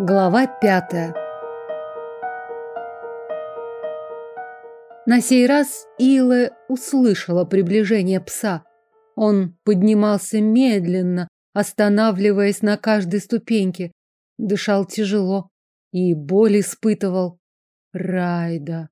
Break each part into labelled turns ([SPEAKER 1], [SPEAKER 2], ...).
[SPEAKER 1] Глава пятая. На сей раз Ила услышала приближение пса. Он поднимался медленно, останавливаясь на каждой ступеньке. Дышал тяжело и боль испытывал. Райда.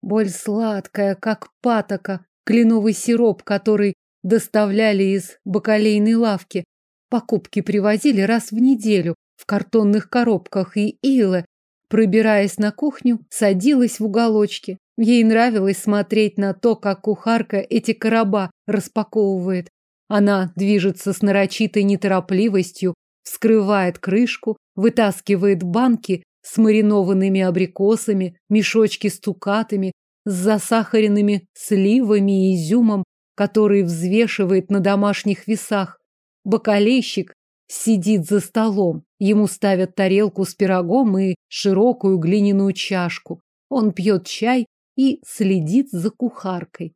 [SPEAKER 1] Боль сладкая, как патока, кленовый сироп, который доставляли из бакалейной лавки. Покупки привозили раз в неделю, в картонных коробках, и Ила, пробираясь на кухню, садилась в уголочке. Ей нравилось смотреть на то, как кухарка эти короба распаковывает. Она движется с нарочитой неторопливостью, вскрывает крышку, вытаскивает банки с маринованными абрикосами, мешочки с тукатами, с засахаренными сливами и изюмом, который взвешивает на домашних весах. Бакалейщик сидит за столом. Ему ставят тарелку с пирогом и широкую глиняную чашку. Он пьет чай и следит за кухаркой.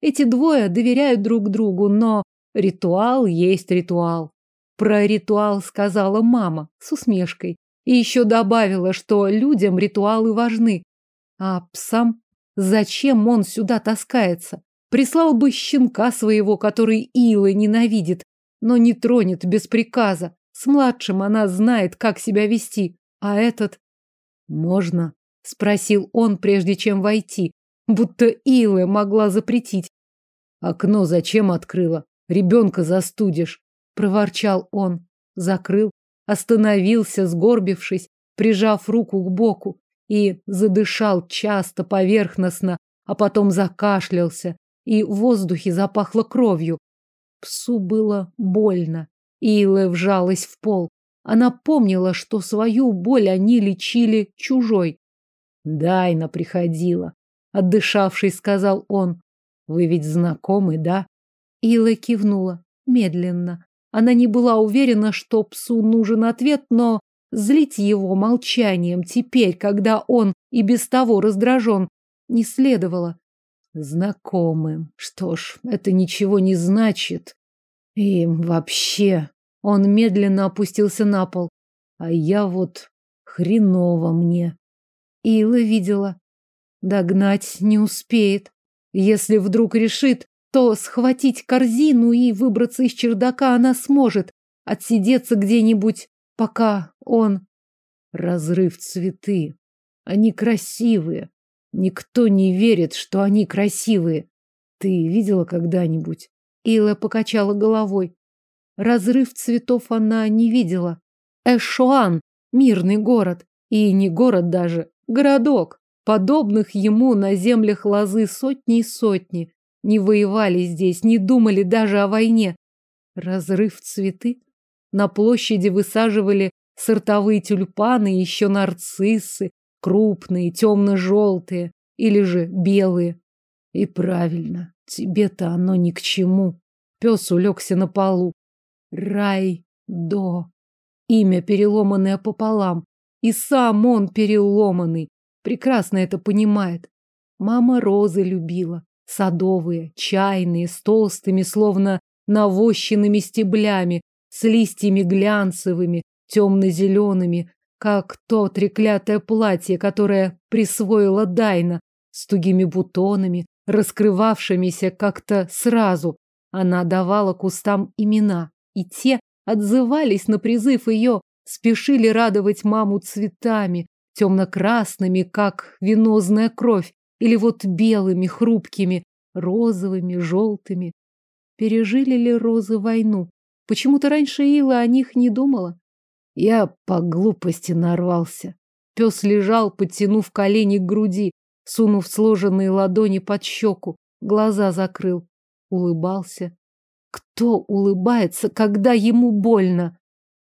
[SPEAKER 1] Эти двое доверяют друг другу, но ритуал есть ритуал. Про ритуал сказала мама с усмешкой. И еще добавила, что людям ритуалы важны. А псам зачем он сюда таскается? Прислал бы щенка своего, который Илы ненавидит, но не тронет без приказа. С младшим она знает, как себя вести, а этот... «Можно?» — спросил он, прежде чем войти, будто Илэ могла запретить. «Окно зачем открыла? Ребенка застудишь!» — проворчал он. Закрыл, остановился, сгорбившись, прижав руку к боку, и задышал часто, поверхностно, а потом закашлялся, и в воздухе запахло кровью. Псу было больно. Ила вжалась в пол. Она помнила, что свою боль они лечили чужой. Дайна приходила. Отдышавшись, сказал он. Вы ведь знакомы, да? Ила кивнула. Медленно. Она не была уверена, что псу нужен ответ, но злить его молчанием теперь, когда он и без того раздражен, не следовало. Знакомым. Что ж, это ничего не значит. И вообще, он медленно опустился на пол. А я вот хреново мне. Ила видела. Догнать не успеет. Если вдруг решит, то схватить корзину и выбраться из чердака она сможет. Отсидеться где-нибудь, пока он... Разрыв цветы. Они красивые. Никто не верит, что они красивые. Ты видела когда-нибудь? Ила покачала головой. Разрыв цветов она не видела. Эшуан – мирный город. И не город даже, городок. Подобных ему на землях лозы сотни и сотни. Не воевали здесь, не думали даже о войне. Разрыв цветы? На площади высаживали сортовые тюльпаны, еще нарциссы, крупные, темно-желтые или же белые. И правильно, тебе-то оно ни к чему. Пес улегся на полу. Рай-до. Имя, переломанное пополам. И сам он переломанный. Прекрасно это понимает. Мама розы любила. Садовые, чайные, с толстыми, словно навощенными стеблями, с листьями глянцевыми, темно-зелеными, как то треклятое платье, которое присвоила Дайна, с тугими бутонами, раскрывавшимися как-то сразу. Она давала кустам имена, и те отзывались на призыв ее, спешили радовать маму цветами, темно-красными, как венозная кровь, или вот белыми, хрупкими, розовыми, желтыми. Пережили ли розы войну? Почему-то раньше Ила о них не думала. Я по глупости нарвался. Пес лежал, подтянув колени к груди, сунув сложенные ладони под щеку, глаза закрыл, улыбался. Кто улыбается, когда ему больно?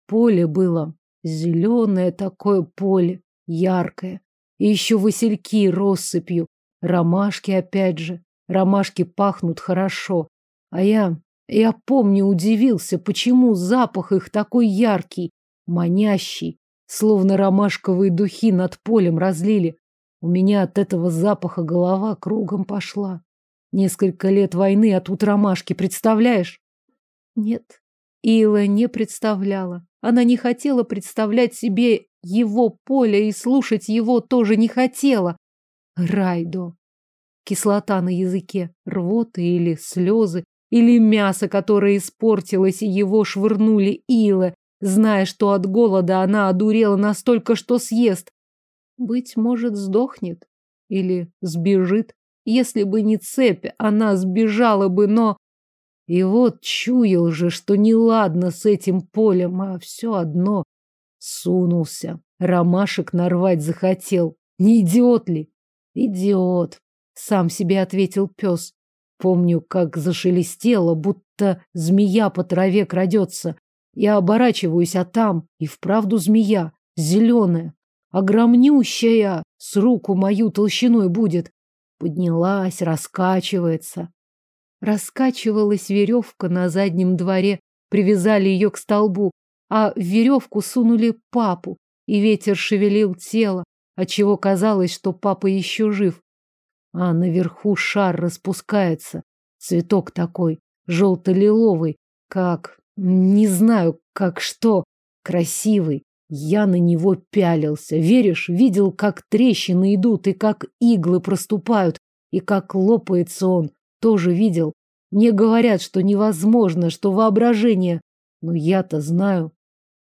[SPEAKER 1] Поле было зеленое такое поле, яркое. И еще васильки россыпью, ромашки опять же. Ромашки пахнут хорошо. А я, я помню, удивился, почему запах их такой яркий, манящий, словно ромашковые духи над полем разлили. У меня от этого запаха голова кругом пошла. Несколько лет войны, а тут ромашки, представляешь? Нет, Ила не представляла. Она не хотела представлять себе его поле и слушать его тоже не хотела. Райдо. Кислота на языке, рвота или слезы, или мясо, которое испортилось, и его швырнули Илы, зная, что от голода она одурела настолько, что съест. Быть может, сдохнет или сбежит. Если бы не цепь, она сбежала бы, но... И вот чуял же, что неладно с этим полем, а все одно сунулся. Ромашек нарвать захотел. Не идиот ли? Идиот, сам себе ответил пес. Помню, как зашелестело, будто змея по траве крадется. Я оборачиваюсь, а там и вправду змея, зеленая, огромнющая, с руку мою толщиной будет. Поднялась, раскачивается. Раскачивалась веревка на заднем дворе, привязали ее к столбу, а в веревку сунули папу, и ветер шевелил тело, отчего казалось, что папа еще жив. А наверху шар распускается, цветок такой, желто-лиловый, как... не знаю, как что, красивый. Я на него пялился. Веришь, видел, как трещины идут, и как иглы проступают, и как лопается он. Тоже видел. Мне говорят, что невозможно, что воображение. Но я-то знаю.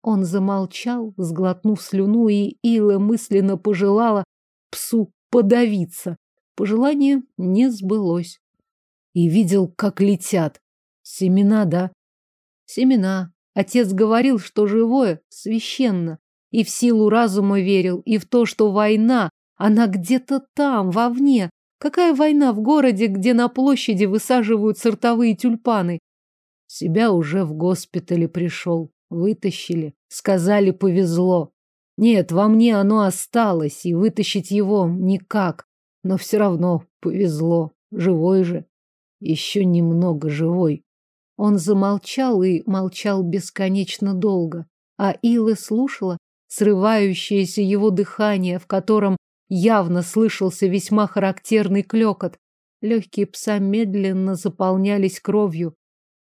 [SPEAKER 1] Он замолчал, сглотнув слюну, и Ила мысленно пожелала псу подавиться. Пожелание не сбылось. И видел, как летят. Семена, да? Семена. Отец говорил, что живое священно, и в силу разума верил, и в то, что война, она где-то там, вовне. Какая война в городе, где на площади высаживают сортовые тюльпаны? Себя уже в госпитале пришел, вытащили, сказали, повезло. Нет, во мне оно осталось, и вытащить его никак, но все равно повезло, живой же, еще немного живой. Он замолчал и молчал бесконечно долго, а Ила слушала срывающееся его дыхание, в котором явно слышался весьма характерный клекот. Легкие пса медленно заполнялись кровью.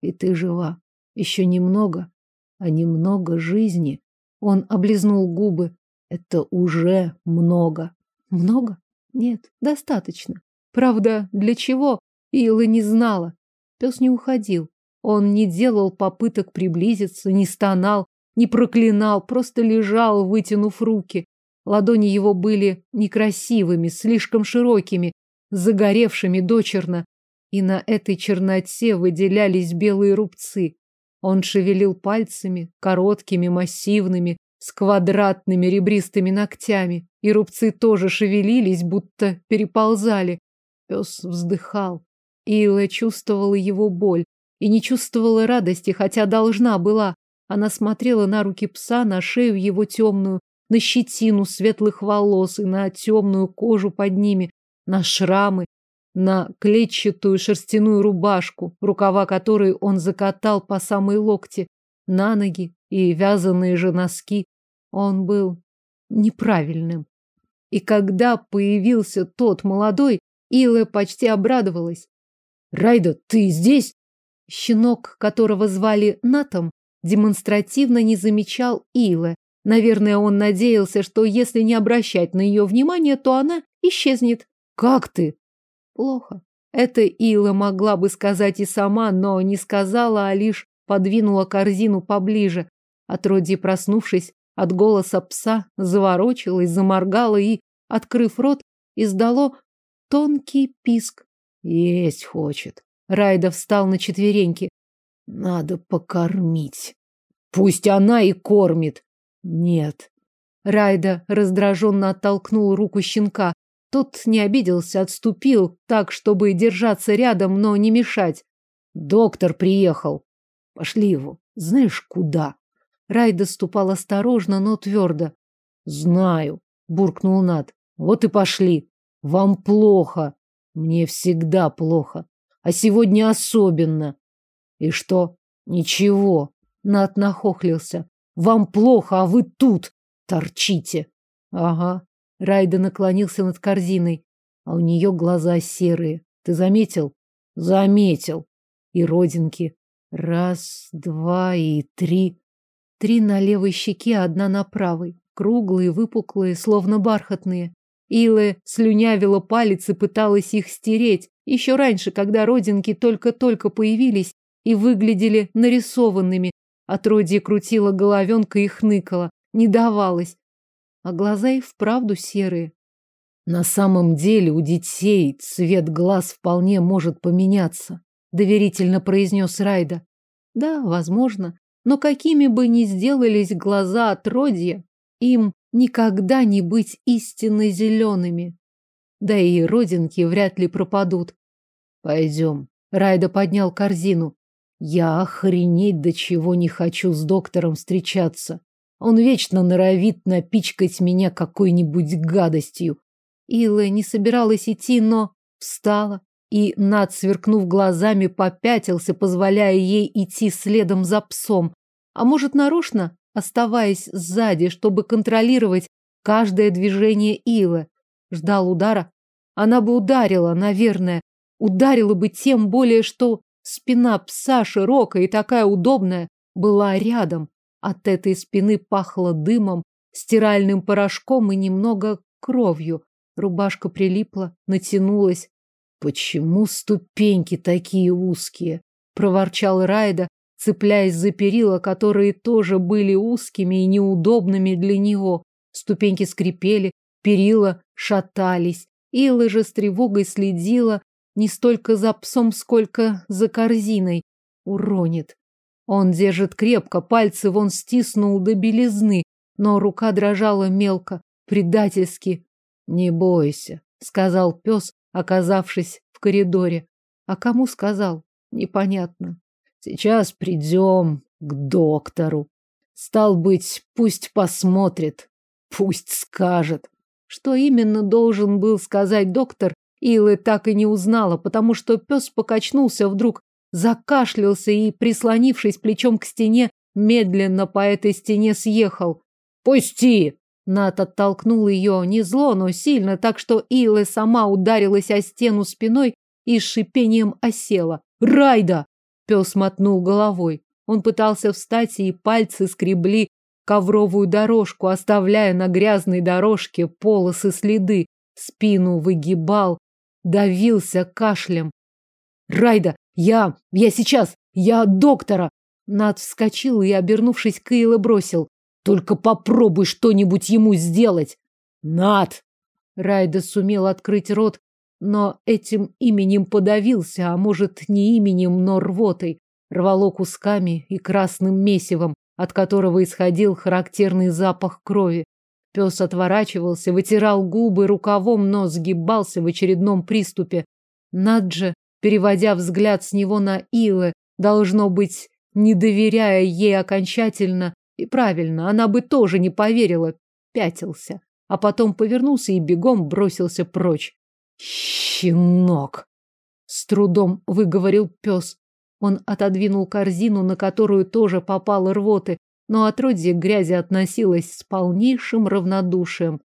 [SPEAKER 1] И ты жива. Еще немного, а немного жизни. Он облизнул губы. Это уже много. Много? Нет, достаточно. Правда, для чего? Ила не знала. Пес не уходил. Он не делал попыток приблизиться, не стонал, не проклинал, просто лежал, вытянув руки. Ладони его были некрасивыми, слишком широкими, загоревшими дочерно, и на этой черноте выделялись белые рубцы. Он шевелил пальцами, короткими, массивными, с квадратными ребристыми ногтями, и рубцы тоже шевелились, будто переползали. Пес вздыхал. Ила чувствовала его боль, и не чувствовала радости, хотя должна была. Она смотрела на руки пса, на шею его темную, на щетину светлых волос и на темную кожу под ними, на шрамы, на клетчатую шерстяную рубашку, рукава которой он закатал по самой локти, на ноги и вязаные же носки. Он был неправильным. И когда появился тот молодой, Илэ почти обрадовалась. «Райда, ты здесь?» Щенок, которого звали Натом, демонстративно не замечал Илы. Наверное, он надеялся, что если не обращать на ее внимание, то она исчезнет. «Как ты?» «Плохо». Это Ила могла бы сказать и сама, но не сказала, а лишь подвинула корзину поближе. Отродье, проснувшись от голоса пса, заворочилась, заморгала и, открыв рот, издало тонкий писк. «Есть хочет». Райда встал на четвереньки. Надо покормить. Пусть она и кормит. Нет. Райда раздраженно оттолкнул руку щенка. Тот не обиделся, отступил так, чтобы держаться рядом, но не мешать. Доктор приехал. Пошли его. Знаешь, куда? Райда ступал осторожно, но твердо. Знаю, буркнул Над. Вот и пошли. Вам плохо. Мне всегда плохо а сегодня особенно. И что? Ничего. Нат нахохлился. Вам плохо, а вы тут торчите. Ага. Райда наклонился над корзиной, а у нее глаза серые. Ты заметил? Заметил. И родинки. Раз, два и три. Три на левой щеке, одна на правой. круглые, выпуклые, словно бархатные. Илэ слюнявила палец и пыталась их стереть, еще раньше, когда родинки только-только появились и выглядели нарисованными. Отродье крутила головенка и хныкала, не давалось. А глаза и вправду серые. На самом деле у детей цвет глаз вполне может поменяться, доверительно произнес Райда. Да, возможно, но какими бы ни сделались глаза отродья, им никогда не быть истинно зелеными. Да и родинки вряд ли пропадут. Пойдем. Райда поднял корзину. Я охренеть до чего не хочу с доктором встречаться. Он вечно норовит напичкать меня какой-нибудь гадостью. Илла не собиралась идти, но встала и, над сверкнув глазами, попятился, позволяя ей идти следом за псом. А может, нарочно оставаясь сзади, чтобы контролировать каждое движение Илы. Ждал удара. Она бы ударила, наверное. Ударила бы тем более, что спина пса широкая и такая удобная была рядом. От этой спины пахло дымом, стиральным порошком и немного кровью. Рубашка прилипла, натянулась. «Почему ступеньки такие узкие?» — проворчал Райда, цепляясь за перила, которые тоже были узкими и неудобными для него. Ступеньки скрипели, перила шатались. Илла же с тревогой следила не столько за псом, сколько за корзиной. Уронит. Он держит крепко, пальцы вон стиснул до белизны, но рука дрожала мелко, предательски. «Не бойся», — сказал пес, оказавшись в коридоре. А кому сказал? Непонятно. Сейчас придем к доктору. Стал быть, пусть посмотрит, пусть скажет. Что именно должен был сказать доктор, Илы так и не узнала, потому что пес покачнулся вдруг, закашлялся и, прислонившись плечом к стене, медленно по этой стене съехал. «Пусти!» Нат оттолкнул ее не зло, но сильно, так что Илэ сама ударилась о стену спиной и с шипением осела. «Райда!» Пес мотнул головой. Он пытался встать, и пальцы скребли ковровую дорожку, оставляя на грязной дорожке полосы следы. Спину выгибал, давился кашлем. «Райда, я... я сейчас! Я доктора!» Над вскочил и, обернувшись к Иле, бросил. «Только попробуй что-нибудь ему сделать!» «Над!» Райда сумел открыть рот, но этим именем подавился, а может, не именем, но рвотой. Рвало кусками и красным месивом, от которого исходил характерный запах крови. Пес отворачивался, вытирал губы рукавом, но сгибался в очередном приступе. Наджа, переводя взгляд с него на Илы, должно быть, не доверяя ей окончательно, и правильно, она бы тоже не поверила, пятился, а потом повернулся и бегом бросился прочь. Щенок! С трудом выговорил пес. Он отодвинул корзину, на которую тоже попало рвоты, но отродье грязи относилось с полнейшим равнодушием.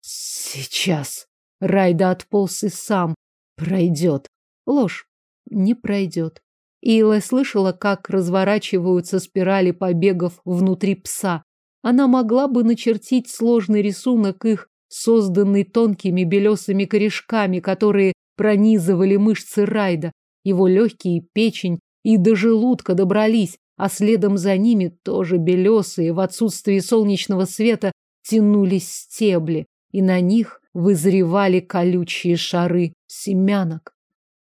[SPEAKER 1] Сейчас. Райда отполз и сам. Пройдет. Ложь. Не пройдет. Ила слышала, как разворачиваются спирали побегов внутри пса. Она могла бы начертить сложный рисунок их созданный тонкими белесыми корешками, которые пронизывали мышцы Райда. Его легкие печень и до желудка добрались, а следом за ними тоже белесые, в отсутствии солнечного света, тянулись стебли, и на них вызревали колючие шары семянок.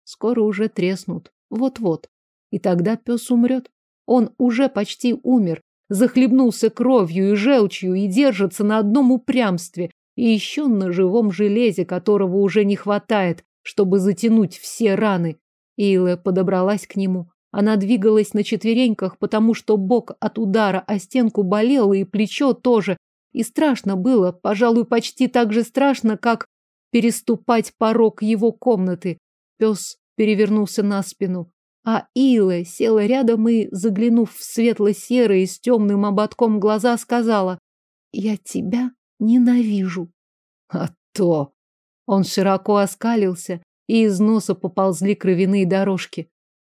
[SPEAKER 1] Скоро уже треснут, вот-вот, и тогда пес умрет. Он уже почти умер, захлебнулся кровью и желчью и держится на одном упрямстве, и еще на живом железе, которого уже не хватает, чтобы затянуть все раны. Илэ подобралась к нему. Она двигалась на четвереньках, потому что бок от удара о стенку болел, и плечо тоже. И страшно было, пожалуй, почти так же страшно, как переступать порог его комнаты. Пес перевернулся на спину, а Илэ села рядом и, заглянув в светло-серые с темным ободком глаза, сказала «Я тебя Ненавижу. А то. Он широко оскалился, и из носа поползли кровяные дорожки.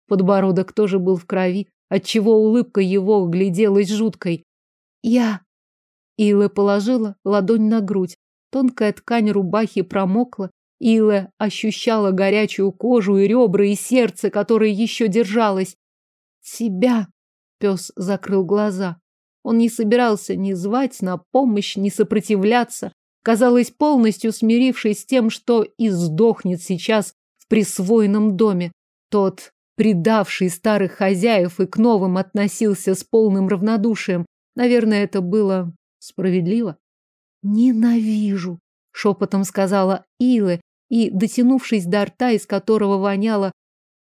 [SPEAKER 1] Подбородок тоже был в крови, отчего улыбка его гляделась жуткой. Я... Илэ положила ладонь на грудь. Тонкая ткань рубахи промокла. Илэ ощущала горячую кожу и ребра, и сердце, которое еще держалось. «Тебя!» — пес закрыл глаза. Он не собирался ни звать на помощь, ни сопротивляться. Казалось, полностью смирившись с тем, что и сдохнет сейчас в присвоенном доме. Тот, предавший старых хозяев и к новым относился с полным равнодушием. Наверное, это было справедливо. «Ненавижу», — шепотом сказала Илы и, дотянувшись до рта, из которого воняло,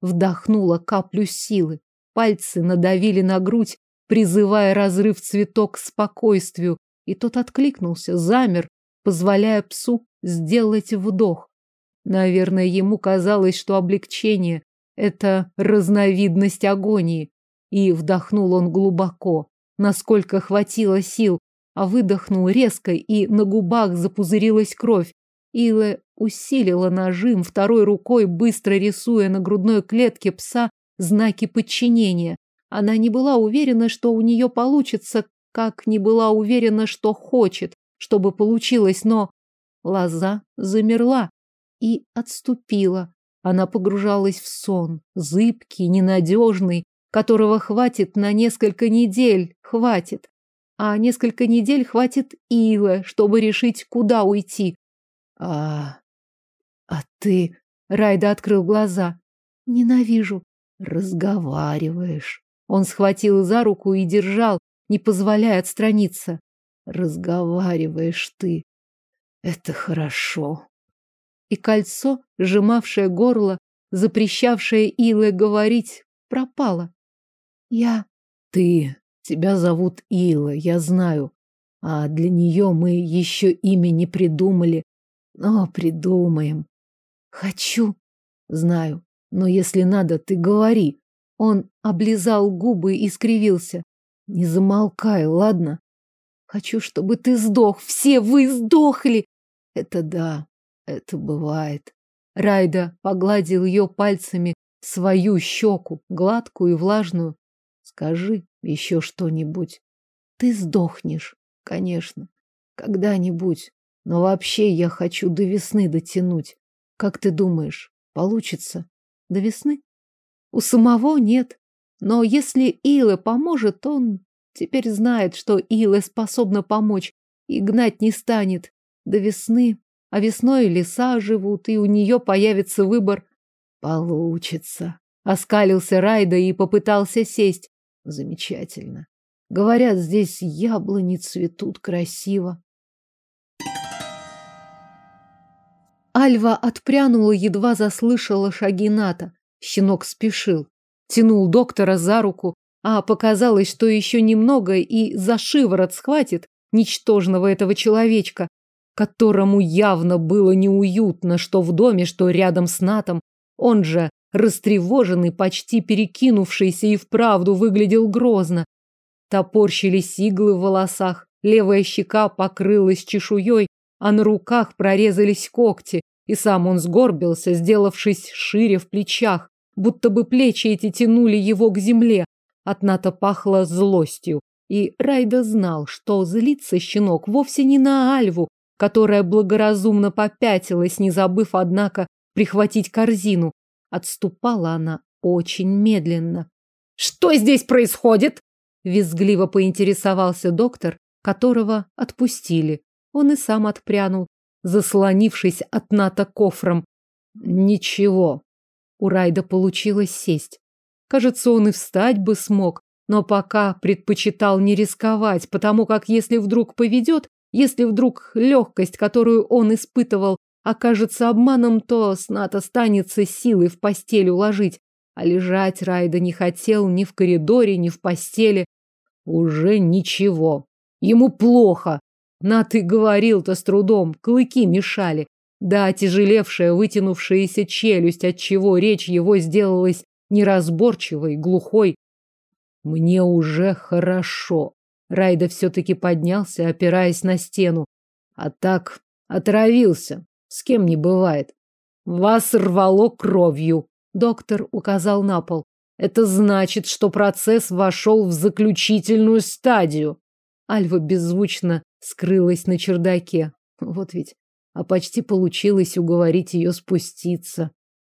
[SPEAKER 1] вдохнула каплю силы. Пальцы надавили на грудь, призывая разрыв цветок к спокойствию, и тот откликнулся, замер, позволяя псу сделать вдох. Наверное, ему казалось, что облегчение — это разновидность агонии. И вдохнул он глубоко, насколько хватило сил, а выдохнул резко, и на губах запузырилась кровь. Ила усилила нажим, второй рукой быстро рисуя на грудной клетке пса знаки подчинения. Она не была уверена, что у нее получится, как не была уверена, что хочет, чтобы получилось, но лоза замерла и отступила. Она погружалась в сон, зыбкий, ненадежный, которого хватит на несколько недель, хватит. А несколько недель хватит Ила, чтобы решить, куда уйти. А... а ты... Райда открыл глаза. Ненавижу. Разговариваешь. Он схватил за руку и держал, не позволяя отстраниться. Разговариваешь ты. Это хорошо. И кольцо, сжимавшее горло, запрещавшее Иле говорить, пропало. Я... Ты... Тебя зовут Ила, я знаю. А для нее мы еще имя не придумали. Но придумаем. Хочу. Знаю. Но если надо, ты говори. Он облизал губы и скривился. Не замолкай, ладно? Хочу, чтобы ты сдох. Все вы сдохли. Это да, это бывает. Райда погладил ее пальцами свою щеку, гладкую и влажную. Скажи еще что-нибудь. Ты сдохнешь, конечно, когда-нибудь. Но вообще я хочу до весны дотянуть. Как ты думаешь, получится? До весны? У самого нет. Но если Илэ поможет, он теперь знает, что Илэ способна помочь и гнать не станет до весны. А весной леса живут, и у нее появится выбор. Получится. Оскалился Райда и попытался сесть. Замечательно. Говорят, здесь яблони цветут красиво. Альва отпрянула, едва заслышала шаги Ната. Щенок спешил, тянул доктора за руку, а показалось, что еще немного и за шиворот схватит ничтожного этого человечка, которому явно было неуютно, что в доме, что рядом с Натом. Он же, растревоженный, почти перекинувшийся и вправду выглядел грозно. Топорщились иглы в волосах, левая щека покрылась чешуей, а на руках прорезались когти, и сам он сгорбился, сделавшись шире в плечах, будто бы плечи эти тянули его к земле. От Ната пахло злостью, и Райда знал, что злится щенок вовсе не на Альву, которая благоразумно попятилась, не забыв, однако, прихватить корзину. Отступала она очень медленно. «Что здесь происходит?» Визгливо поинтересовался доктор, которого отпустили. Он и сам отпрянул, заслонившись от Ната кофром. Ничего, у Райда получилось сесть. Кажется, он и встать бы смог, но пока предпочитал не рисковать, потому как если вдруг поведет, если вдруг легкость, которую он испытывал, окажется обманом, то снат останется силой в постель уложить. А лежать Райда не хотел ни в коридоре, ни в постели. Уже ничего. Ему плохо. Нат и говорил-то с трудом, клыки мешали. Да, тяжелевшая, вытянувшаяся челюсть, от чего речь его сделалась неразборчивой, глухой. Мне уже хорошо. Райда все-таки поднялся, опираясь на стену. А так отравился. С кем не бывает. Вас рвало кровью. Доктор указал на пол. Это значит, что процесс вошел в заключительную стадию. Альва беззвучно скрылась на чердаке. Вот ведь. А почти получилось уговорить ее спуститься.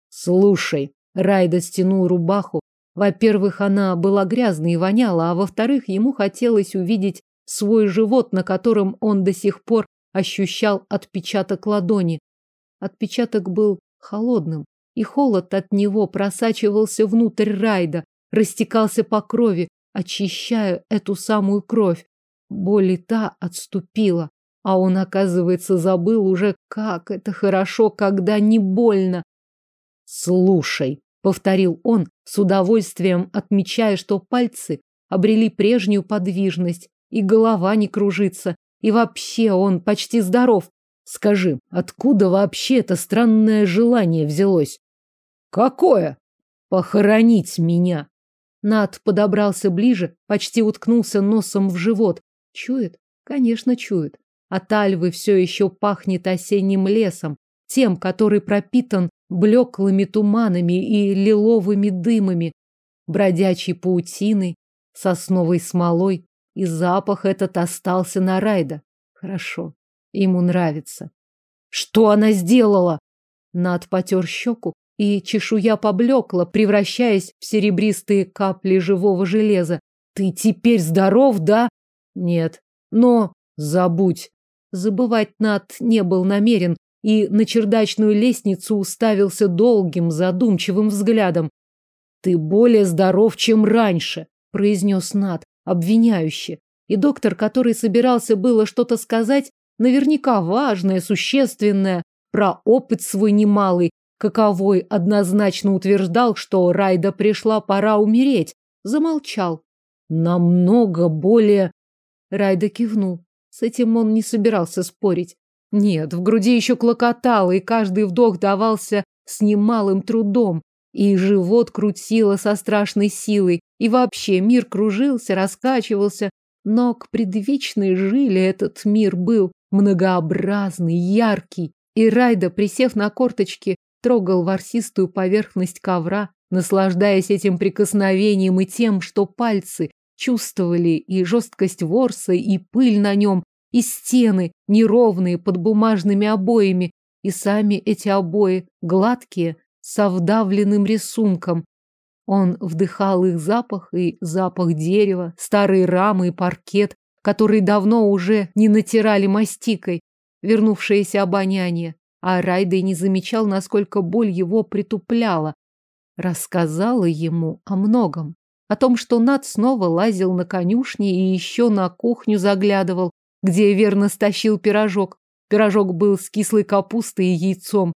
[SPEAKER 1] Слушай, Райда стянул рубаху. Во-первых, она была грязной и воняла, а во-вторых, ему хотелось увидеть свой живот, на котором он до сих пор ощущал отпечаток ладони. Отпечаток был холодным, и холод от него просачивался внутрь Райда, растекался по крови, очищая эту самую кровь. Боль и та отступила, а он, оказывается, забыл уже, как это хорошо, когда не больно. «Слушай», — повторил он, с удовольствием отмечая, что пальцы обрели прежнюю подвижность, и голова не кружится, и вообще он почти здоров. Скажи, откуда вообще это странное желание взялось? Какое? Похоронить меня. Над подобрался ближе, почти уткнулся носом в живот. Чует? Конечно, чует. От альвы все еще пахнет осенним лесом, тем, который пропитан блеклыми туманами и лиловыми дымами, бродячей паутиной, сосновой смолой, и запах этот остался на Райда. Хорошо, ему нравится. Что она сделала? Над потер щеку, и чешуя поблекла, превращаясь в серебристые капли живого железа. Ты теперь здоров, да? Нет. Но забудь. Забывать Над не был намерен, и на чердачную лестницу уставился долгим, задумчивым взглядом. «Ты более здоров, чем раньше», — произнес Над, обвиняюще. И доктор, который собирался было что-то сказать, наверняка важное, существенное, про опыт свой немалый, каковой однозначно утверждал, что Райда пришла пора умереть, замолчал. Намного более... Райда кивнул. С этим он не собирался спорить. Нет, в груди еще клокотало, и каждый вдох давался с немалым трудом, и живот крутило со страшной силой, и вообще мир кружился, раскачивался, но к предвечной жиле этот мир был многообразный, яркий, и Райда, присев на корточки, трогал ворсистую поверхность ковра, наслаждаясь этим прикосновением и тем, что пальцы чувствовали и жесткость ворса, и пыль на нем, и стены, неровные под бумажными обоями, и сами эти обои, гладкие, со вдавленным рисунком. Он вдыхал их запах и запах дерева, старые рамы и паркет, которые давно уже не натирали мастикой, вернувшееся обоняние. А Райдой не замечал, насколько боль его притупляла. Рассказала ему о многом. О том, что Над снова лазил на конюшне и еще на кухню заглядывал, где верно стащил пирожок. Пирожок был с кислой капустой и яйцом.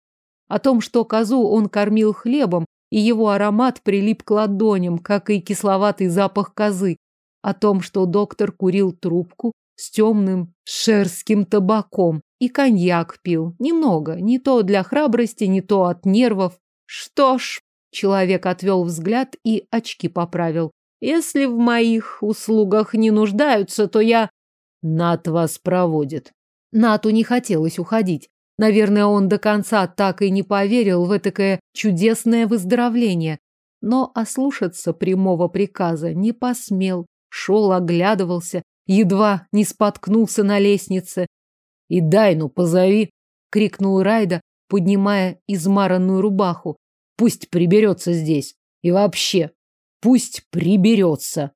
[SPEAKER 1] О том, что козу он кормил хлебом, и его аромат прилип к ладоням, как и кисловатый запах козы. О том, что доктор курил трубку с темным шерским табаком и коньяк пил. Немного, не то для храбрости, не то от нервов. Что ж, человек отвел взгляд и очки поправил. Если в моих услугах не нуждаются, то я... Нат вас проводит. Нату не хотелось уходить. Наверное, он до конца так и не поверил в этакое чудесное выздоровление. Но ослушаться прямого приказа не посмел. Шел, оглядывался, едва не споткнулся на лестнице. «И Дайну позови!» — крикнул Райда, поднимая измаранную рубаху. «Пусть приберется здесь. И вообще, пусть приберется!»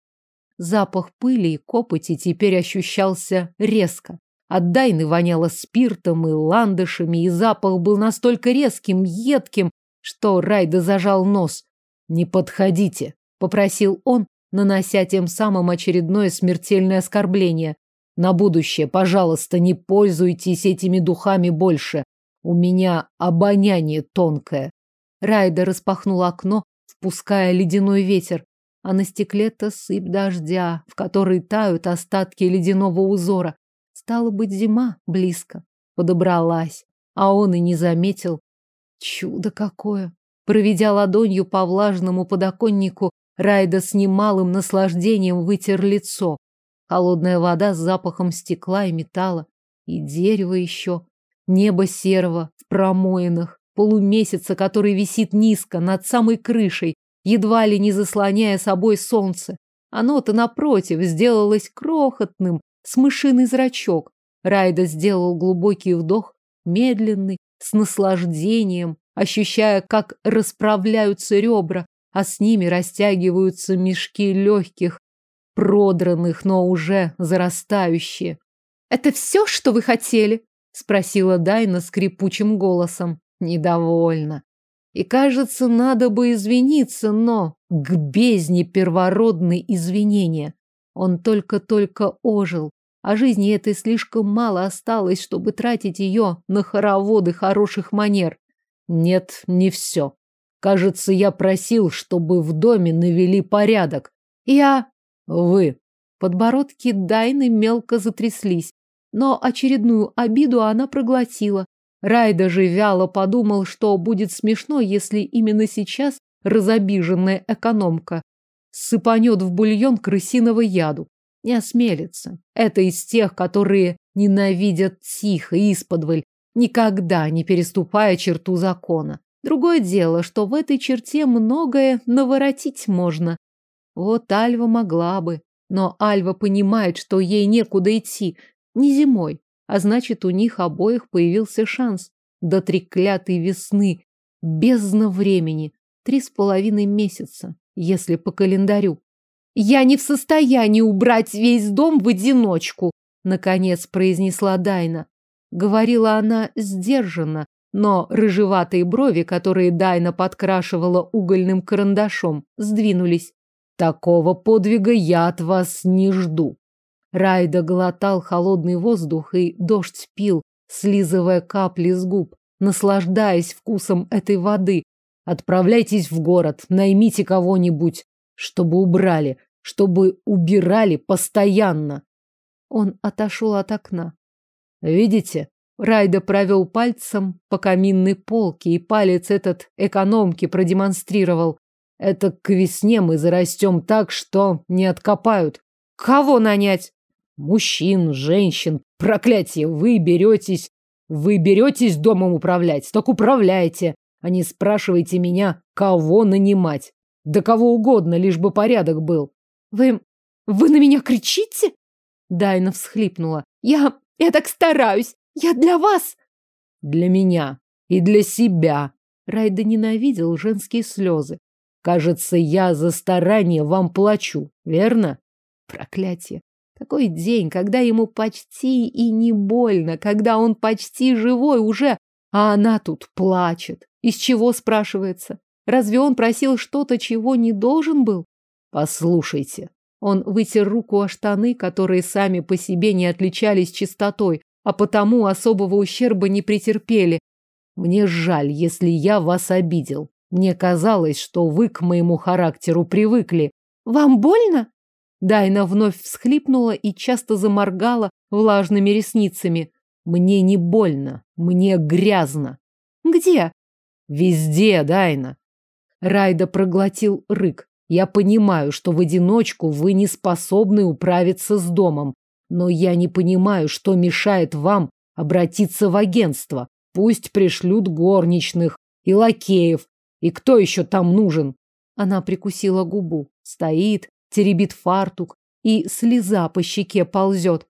[SPEAKER 1] Запах пыли и копоти теперь ощущался резко. От Дайны воняло спиртом и ландышами, и запах был настолько резким, едким, что Райда зажал нос. «Не подходите», — попросил он, нанося тем самым очередное смертельное оскорбление. «На будущее, пожалуйста, не пользуйтесь этими духами больше. У меня обоняние тонкое». Райда распахнул окно, впуская ледяной ветер а на стекле-то сыпь дождя, в которой тают остатки ледяного узора. Стало быть, зима близко. Подобралась, а он и не заметил. Чудо какое! Проведя ладонью по влажному подоконнику, Райда с немалым наслаждением вытер лицо. Холодная вода с запахом стекла и металла. И дерево еще. Небо серого в промоинах. Полумесяца, который висит низко над самой крышей, едва ли не заслоняя собой солнце. Оно-то, напротив, сделалось крохотным, с мышиный зрачок. Райда сделал глубокий вдох, медленный, с наслаждением, ощущая, как расправляются ребра, а с ними растягиваются мешки легких, продранных, но уже зарастающие. «Это все, что вы хотели?» — спросила Дайна скрипучим голосом. Недовольно. И, кажется, надо бы извиниться, но к бездне первородные извинения. Он только-только ожил, а жизни этой слишком мало осталось, чтобы тратить ее на хороводы хороших манер. Нет, не все. Кажется, я просил, чтобы в доме навели порядок. Я... Вы. Подбородки Дайны мелко затряслись, но очередную обиду она проглотила. Райда же вяло подумал, что будет смешно, если именно сейчас разобиженная экономка сыпанет в бульон крысиного яду. Не осмелится. Это из тех, которые ненавидят тихо, исподволь, никогда не переступая черту закона. Другое дело, что в этой черте многое наворотить можно. Вот Альва могла бы, но Альва понимает, что ей некуда идти, не зимой, а значит, у них обоих появился шанс. До треклятой весны, бездна времени, три с половиной месяца, если по календарю. «Я не в состоянии убрать весь дом в одиночку», наконец произнесла Дайна. Говорила она сдержанно, но рыжеватые брови, которые Дайна подкрашивала угольным карандашом, сдвинулись. Такого подвига я от вас не жду. Райда глотал холодный воздух, и дождь пил, слизывая капли с губ, наслаждаясь вкусом этой воды. Отправляйтесь в город, наймите кого-нибудь, чтобы убрали, чтобы убирали постоянно. Он отошел от окна. Видите? Райда провел пальцем по каминной полке, и палец этот экономки продемонстрировал. Это к весне мы зарастем так, что не откопают. Кого нанять? Мужчин, женщин. Проклятие, вы беретесь... Вы беретесь домом управлять, так управляйте. А не спрашивайте меня, кого нанимать. Да кого угодно, лишь бы порядок был. Вы... вы на меня кричите? Дайна всхлипнула. Я... я так стараюсь. Я для вас. Для меня. И для себя. Райда ненавидел женские слезы. Кажется, я за старание вам плачу, верно? Проклятие. Такой день, когда ему почти и не больно, когда он почти живой уже, а она тут плачет. Из чего, спрашивается? Разве он просил что-то, чего не должен был? Послушайте. Он вытер руку о штаны, которые сами по себе не отличались чистотой, а потому особого ущерба не претерпели. Мне жаль, если я вас обидел. Мне казалось, что вы к моему характеру привыкли. Вам больно? Дайна вновь всхлипнула и часто заморгала влажными ресницами. Мне не больно, мне грязно. Где? Везде, Дайна. Райда проглотил рык. Я понимаю, что в одиночку вы не способны управиться с домом, но я не понимаю, что мешает вам обратиться в агентство. Пусть пришлют горничных и лакеев. И кто еще там нужен? Она прикусила губу. Стоит, теребит фартук, и слеза по щеке ползет.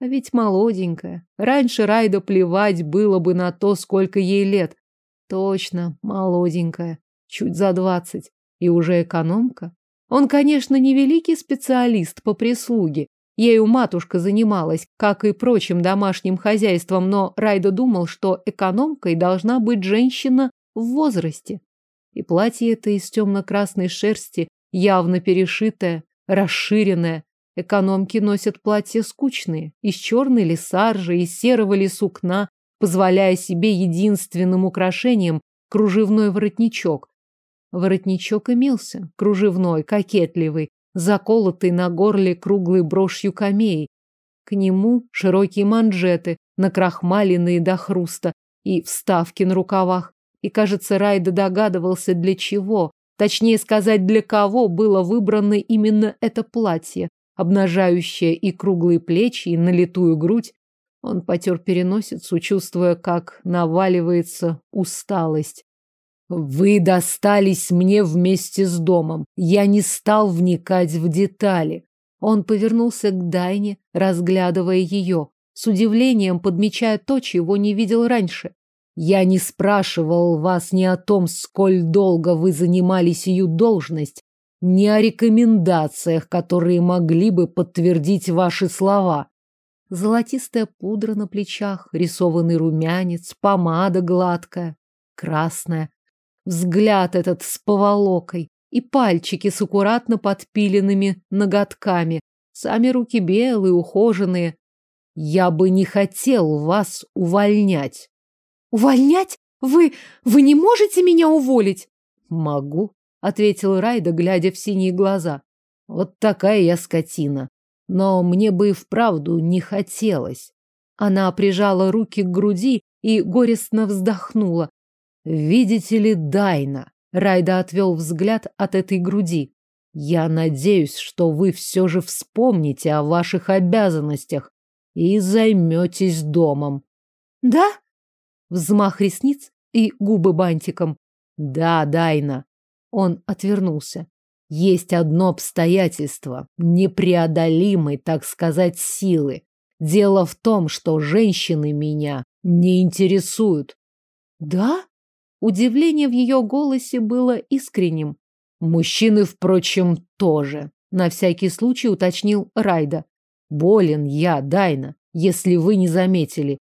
[SPEAKER 1] А ведь молоденькая. Раньше Райда плевать было бы на то, сколько ей лет. Точно, молоденькая. Чуть за двадцать. И уже экономка. Он, конечно, не великий специалист по прислуге. Ею матушка занималась, как и прочим домашним хозяйством, но Райда думал, что экономкой должна быть женщина в возрасте. И платье это из темно-красной шерсти явно перешитая, расширенная. Экономки носят платья скучные, из черной ли саржи, из серого ли сукна, позволяя себе единственным украшением кружевной воротничок. Воротничок имелся, кружевной, кокетливый, заколотый на горле круглой брошью камеи. К нему широкие манжеты, накрахмаленные до хруста, и вставки на рукавах. И, кажется, Райда догадывался, для чего, Точнее сказать, для кого было выбрано именно это платье, обнажающее и круглые плечи, и налитую грудь. Он потер переносицу, чувствуя, как наваливается усталость. Вы достались мне вместе с домом. Я не стал вникать в детали. Он повернулся к Дайне, разглядывая ее, с удивлением подмечая то, чего не видел раньше. Я не спрашивал вас ни о том, сколь долго вы занимали сию должность, ни о рекомендациях, которые могли бы подтвердить ваши слова. Золотистая пудра на плечах, рисованный румянец, помада гладкая, красная, взгляд этот с поволокой и пальчики с аккуратно подпиленными ноготками, сами руки белые, ухоженные. Я бы не хотел вас увольнять. Увольнять? Вы... вы не можете меня уволить? Могу, ответил Райда, глядя в синие глаза. Вот такая я скотина. Но мне бы и вправду не хотелось. Она прижала руки к груди и горестно вздохнула. Видите ли, Дайна, Райда отвел взгляд от этой груди. Я надеюсь, что вы все же вспомните о ваших обязанностях и займетесь домом. Да? Взмах ресниц и губы бантиком. Да, Дайна. Он отвернулся. Есть одно обстоятельство, непреодолимой, так сказать, силы. Дело в том, что женщины меня не интересуют. Да? Удивление в ее голосе было искренним. Мужчины, впрочем, тоже. На всякий случай уточнил Райда. Болен я, Дайна, если вы не заметили.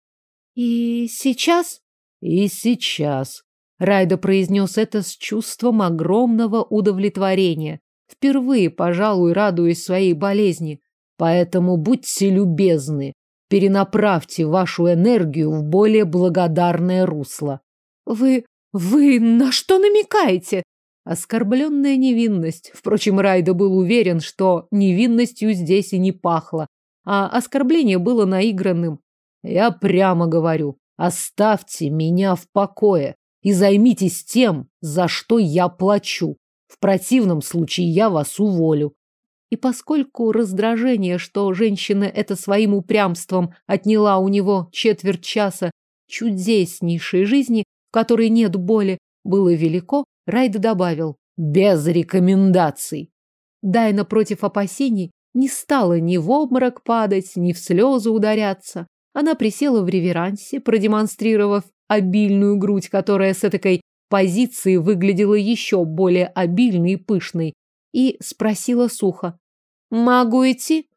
[SPEAKER 1] И сейчас? И сейчас. Райда произнес это с чувством огромного удовлетворения. Впервые, пожалуй, радуясь своей болезни. Поэтому будьте любезны, перенаправьте вашу энергию в более благодарное русло. Вы... вы на что намекаете? Оскорбленная невинность. Впрочем, Райда был уверен, что невинностью здесь и не пахло, а оскорбление было наигранным. Я прямо говорю, оставьте меня в покое и займитесь тем, за что я плачу. В противном случае я вас уволю. И поскольку раздражение, что женщина это своим упрямством отняла у него четверть часа чудеснейшей жизни, в которой нет боли, было велико, Райда добавил «без рекомендаций». Дайна против опасений не стала ни в обморок падать, ни в слезы ударяться. Она присела в реверансе, продемонстрировав обильную грудь, которая с этой позиции выглядела еще более обильной и пышной, и спросила сухо. «Могу идти?»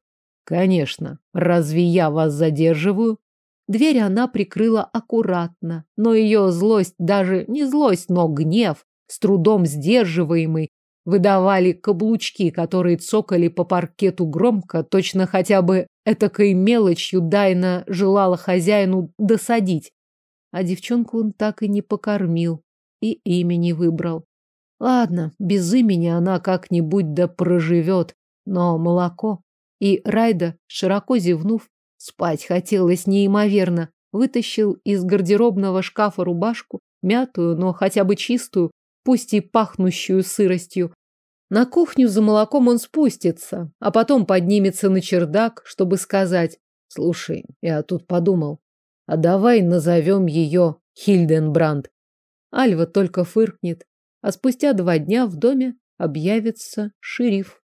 [SPEAKER 1] «Конечно. Разве я вас задерживаю?» Дверь она прикрыла аккуратно, но ее злость, даже не злость, но гнев, с трудом сдерживаемый, выдавали каблучки, которые цокали по паркету громко, точно хотя бы этакой мелочью Дайна желала хозяину досадить. А девчонку он так и не покормил и имя не выбрал. Ладно, без имени она как-нибудь да проживет, но молоко. И Райда, широко зевнув, спать хотелось неимоверно, вытащил из гардеробного шкафа рубашку, мятую, но хотя бы чистую, пусть и пахнущую сыростью. На кухню за молоком он спустится, а потом поднимется на чердак, чтобы сказать, «Слушай, я тут подумал, а давай назовем ее Хильденбранд». Альва только фыркнет, а спустя два дня в доме объявится шериф.